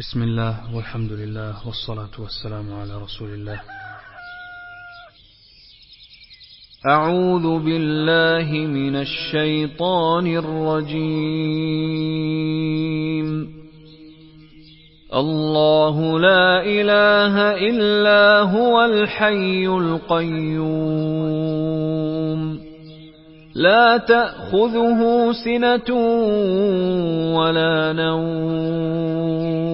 بسم الله والحمد لله والصلاة والسلام على رسول الله. أعوذ بالله من الشيطان الرجيم. الله لا إله إلا هو الحي القيوم. لا تأخذه سنة ولا نوم.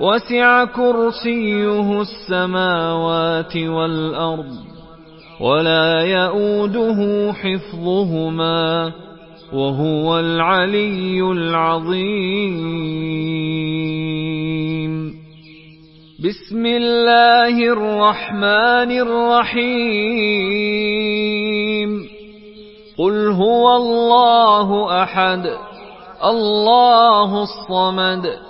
وسع كرسيه السماوات والأرض ولا يؤوده حفظهما وهو العلي العظيم. بسم الله الرحمن الرحيم. قل هو الله أحد الله الصمد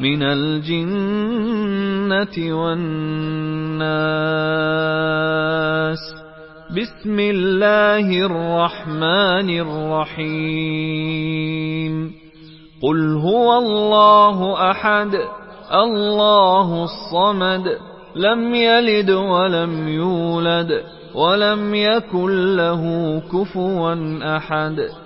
من الجنة والناس. بسم الله الرحمن الرحيم. قل هو الله أحد الله الصمد لم يلد ولم يولد ولم يكن له كفوا أحد.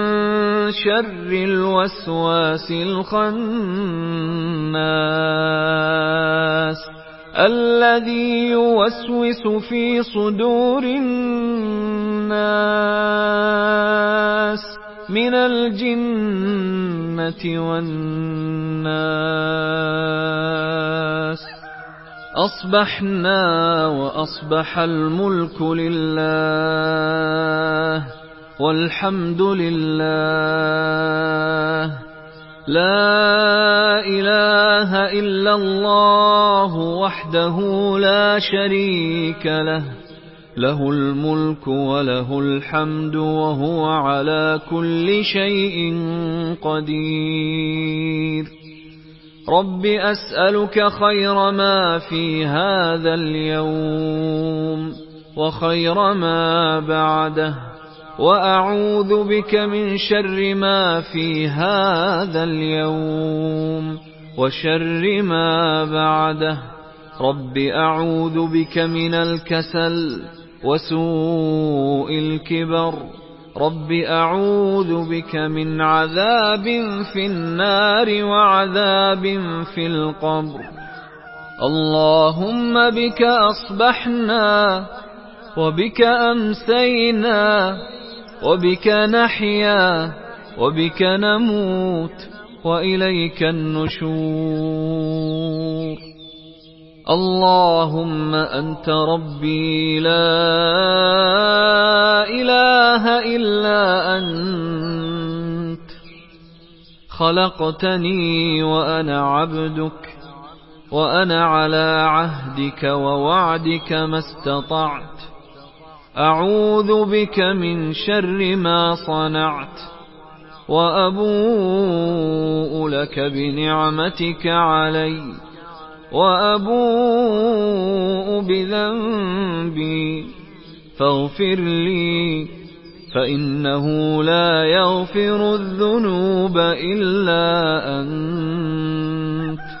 شر الوسواس الخناس الذي يوسوس في صدور الناس من الجنة والناس. أصبحنا وأصبح الملك لله. والحمد لله. لا إله إلا الله وحده لا شريك له. له الملك وله الحمد وهو على كل شيء قدير. رب أسألك خير ما في هذا اليوم وخير ما بعده. وأعوذ بك من شر ما في هذا اليوم وشر ما بعده. رب أعوذ بك من الكسل وسوء الكبر. رب أعوذ بك من عذاب في النار وعذاب في القبر. اللهم بك أصبحنا وبك أمسينا وبك نحيا وبك نموت وإليك النشور. اللهم أنت ربي لا إله إلا أنت. خلقتني وأنا عبدك وأنا على عهدك ووعدك ما استطعت. أعوذ بك من شر ما صنعت وأبوء لك بنعمتك علي وأبوء بذنبي فاغفر لي فإنه لا يغفر الذنوب إلا أنت.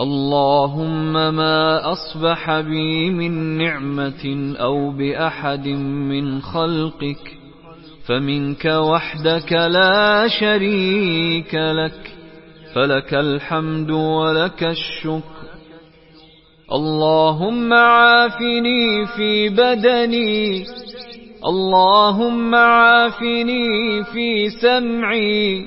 اللهم ما أصبح بي من نعمة أو بأحد من خلقك فمنك وحدك لا شريك لك فلك الحمد ولك الشكر. اللهم عافني في بدني اللهم عافني في سمعي.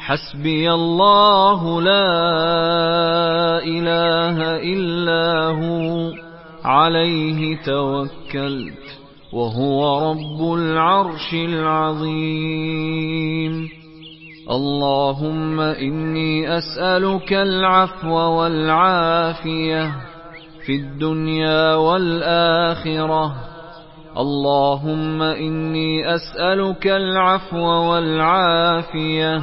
حسبي الله لا إله إلا هو عليه توكلت وهو رب العرش العظيم. اللهم إني أسألك العفو والعافية في الدنيا والآخرة. اللهم إني أسألك العفو والعافية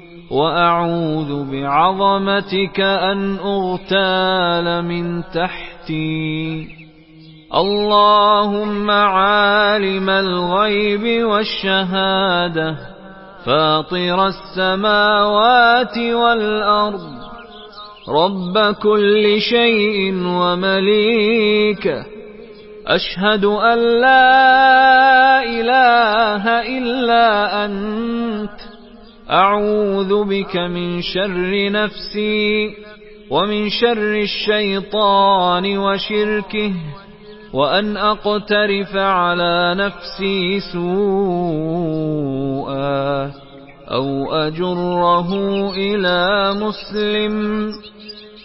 وأعوذ بعظمتك أن أغتال من تحتي. اللهم عالم الغيب والشهادة فاطر السماوات والأرض. رب كل شيء ومليكه أشهد أن لا إله إلا أنت. أعوذ بك من شر نفسي ومن شر الشيطان وشركه وأن أقترف على نفسي سوءا أو أجره إلى مسلم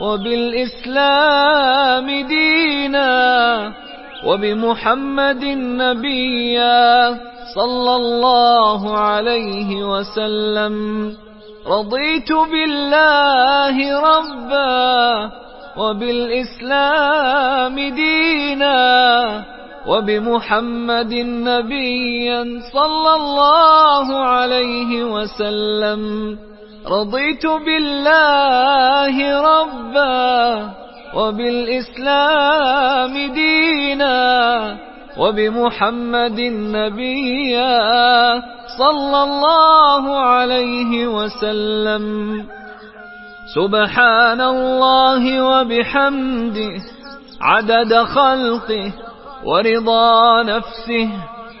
وبالإسلام دينا وبمحمد نبيا صلى الله عليه وسلم. رضيت بالله ربا وبالإسلام دينا وبمحمد نبيا صلى الله عليه وسلم. رضيت بالله ربا وبالإسلام دينا وبمحمد نبيا صلى الله عليه وسلم. سبحان الله وبحمده عدد خلقه ورضا نفسه.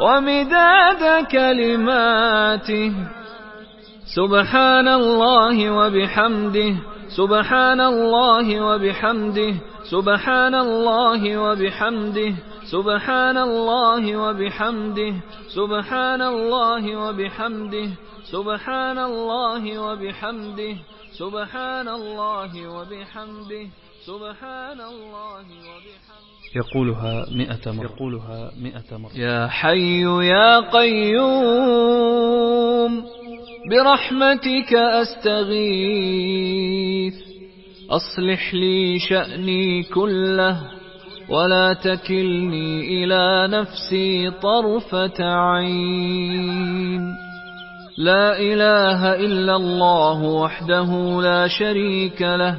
ومداد كلماته. سبحان الله وبحمده. سبحان الله وبحمده. سبحان الله وبحمده. سبحان الله وبحمده. سبحان الله وبحمده. سبحان الله وبحمده. سبحان الله وبحمده. سبحان الله وبحمده. يقولها مئة مرة. يقولها مئة مرة. يا حي يا قيوم برحمتك أستغيث. أصلح لي شأني كله ولا تكلني إلى نفسي طرفة عين. لا إله إلا الله وحده لا شريك له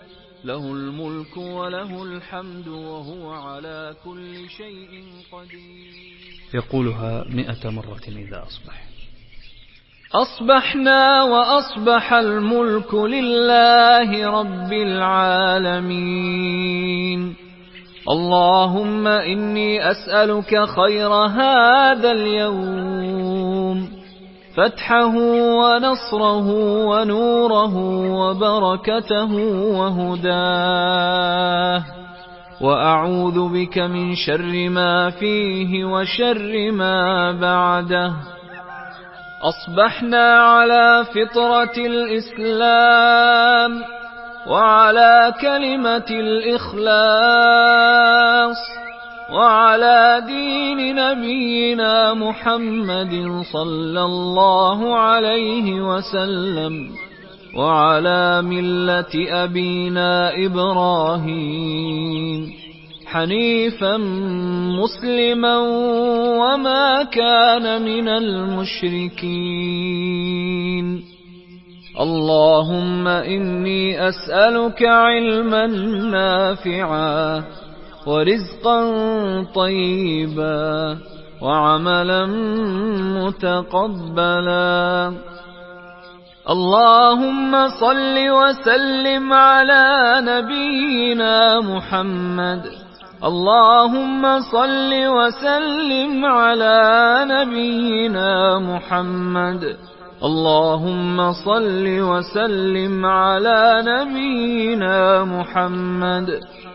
له الملك وله الحمد وهو على كل شيء قدير. يقولها مئة مرة إذا أصبح. أصبحنا وأصبح الملك لله رب العالمين. اللهم إني أسألك خير هذا اليوم. فتحه ونصره ونوره وبركته وهداه. وأعوذ بك من شر ما فيه وشر ما بعده. أصبحنا على فطرة الإسلام وعلى كلمة الإخلاص. وعلى دين نبينا محمد صلى الله عليه وسلم وعلى ملة أبينا إبراهيم حنيفا مسلما وما كان من المشركين. اللهم إني أسألك علما نافعا ورزقا طيبا وعملا متقبلا. اللهم صل وسلم على نبينا محمد. اللهم صل وسلم على نبينا محمد. اللهم صل وسلم على نبينا محمد.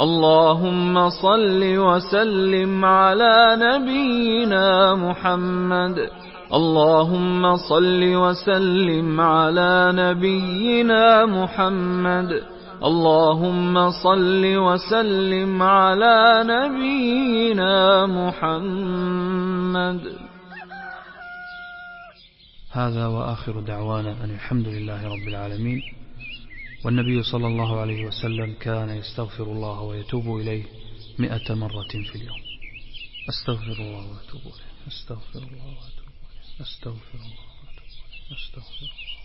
اللهم صل وسلم على نبينا محمد. اللهم صل وسلم على نبينا محمد. اللهم صل وسلم على نبينا محمد. هذا وآخر دعوانا أن الحمد لله رب العالمين. والنبي صلى الله عليه وسلم كان يستغفر الله ويتوب إليه مئة مرة في اليوم. أستغفر الله وأتوب إليه. أستغفر الله وأتوب إليه. أستغفر الله وأتوب إليه. أستغفر الله